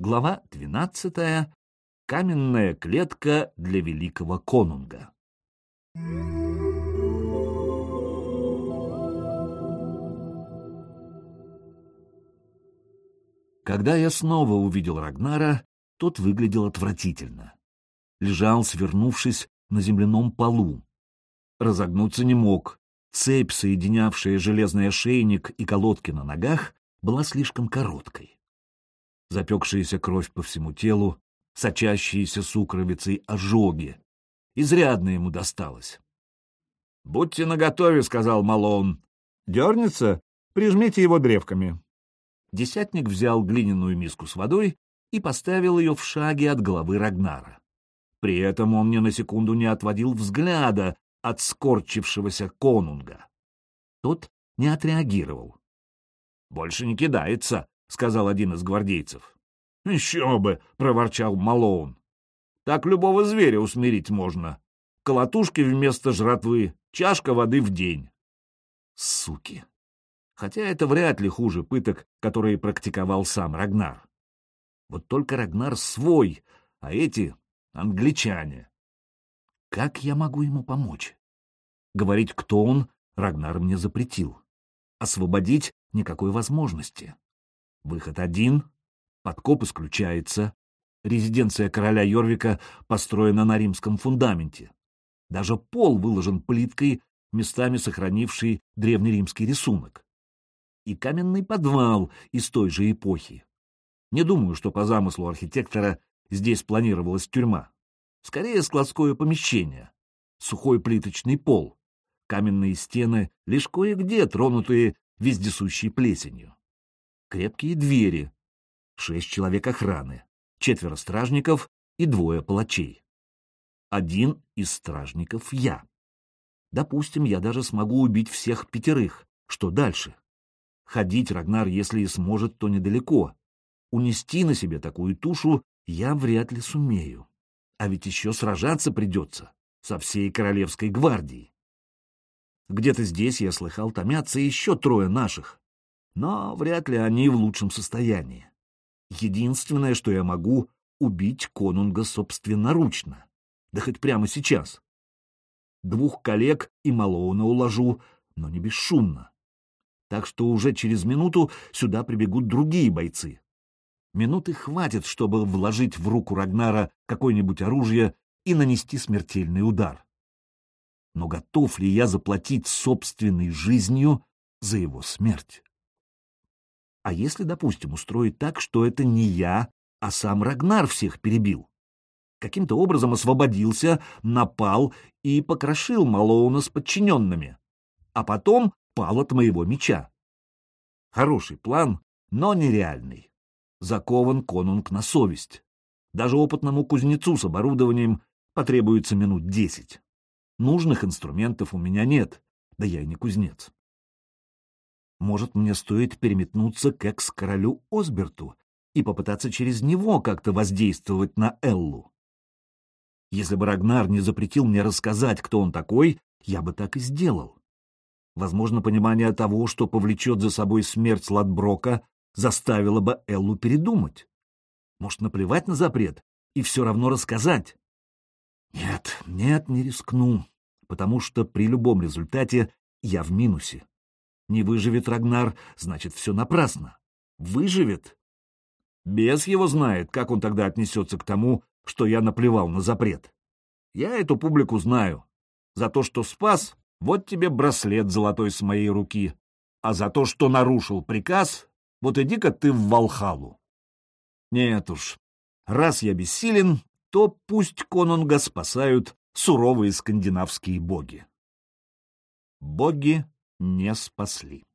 Глава 12. Каменная клетка для великого конунга. Когда я снова увидел Рагнара, тот выглядел отвратительно. Лежал, свернувшись на земляном полу. Разогнуться не мог. Цепь, соединявшая железный ошейник и колодки на ногах, была слишком короткой запекшаяся кровь по всему телу, сочащиеся сукровицей ожоги. Изрядно ему досталось. — Будьте наготове, — сказал Малон. — Дернется? Прижмите его древками. Десятник взял глиняную миску с водой и поставил ее в шаге от головы Рагнара. При этом он ни на секунду не отводил взгляда от скорчившегося конунга. Тот не отреагировал. — Больше не кидается, — сказал один из гвардейцев. — Еще бы! — проворчал Малоун. — Так любого зверя усмирить можно. Колотушки вместо жратвы, чашка воды в день. Суки! Хотя это вряд ли хуже пыток, которые практиковал сам Рагнар. Вот только Рагнар свой, а эти — англичане. Как я могу ему помочь? Говорить, кто он, Рагнар мне запретил. Освободить никакой возможности. Выход один, подкоп исключается. Резиденция короля Йорвика построена на римском фундаменте. Даже пол выложен плиткой, местами сохранивший древнеримский рисунок. И каменный подвал из той же эпохи. Не думаю, что по замыслу архитектора здесь планировалась тюрьма. Скорее, складское помещение. Сухой плиточный пол. Каменные стены, лишь кое-где тронутые вездесущей плесенью крепкие двери, шесть человек охраны, четверо стражников и двое палачей. Один из стражников — я. Допустим, я даже смогу убить всех пятерых. Что дальше? Ходить Рагнар, если и сможет, то недалеко. Унести на себе такую тушу я вряд ли сумею. А ведь еще сражаться придется со всей королевской гвардией. Где-то здесь, я слыхал, томятся еще трое наших но вряд ли они в лучшем состоянии. Единственное, что я могу, — убить конунга собственноручно, да хоть прямо сейчас. Двух коллег и Малоуна уложу, но не бесшумно. Так что уже через минуту сюда прибегут другие бойцы. Минуты хватит, чтобы вложить в руку Рагнара какое-нибудь оружие и нанести смертельный удар. Но готов ли я заплатить собственной жизнью за его смерть? А если, допустим, устроить так, что это не я, а сам Рагнар всех перебил? Каким-то образом освободился, напал и покрошил Малоуна с подчиненными, а потом пал от моего меча. Хороший план, но нереальный. Закован конунг на совесть. Даже опытному кузнецу с оборудованием потребуется минут десять. Нужных инструментов у меня нет, да я и не кузнец. Может, мне стоит переметнуться к экс-королю Осберту и попытаться через него как-то воздействовать на Эллу? Если бы Рагнар не запретил мне рассказать, кто он такой, я бы так и сделал. Возможно, понимание того, что повлечет за собой смерть Ладброка, заставило бы Эллу передумать. Может, наплевать на запрет и все равно рассказать? Нет, нет, не рискну, потому что при любом результате я в минусе. Не выживет Рагнар, значит, все напрасно. Выживет. Бес его знает, как он тогда отнесется к тому, что я наплевал на запрет. Я эту публику знаю. За то, что спас, вот тебе браслет золотой с моей руки. А за то, что нарушил приказ, вот иди-ка ты в Валхалу. Нет уж, раз я бессилен, то пусть конунга спасают суровые скандинавские боги. Боги не спасли.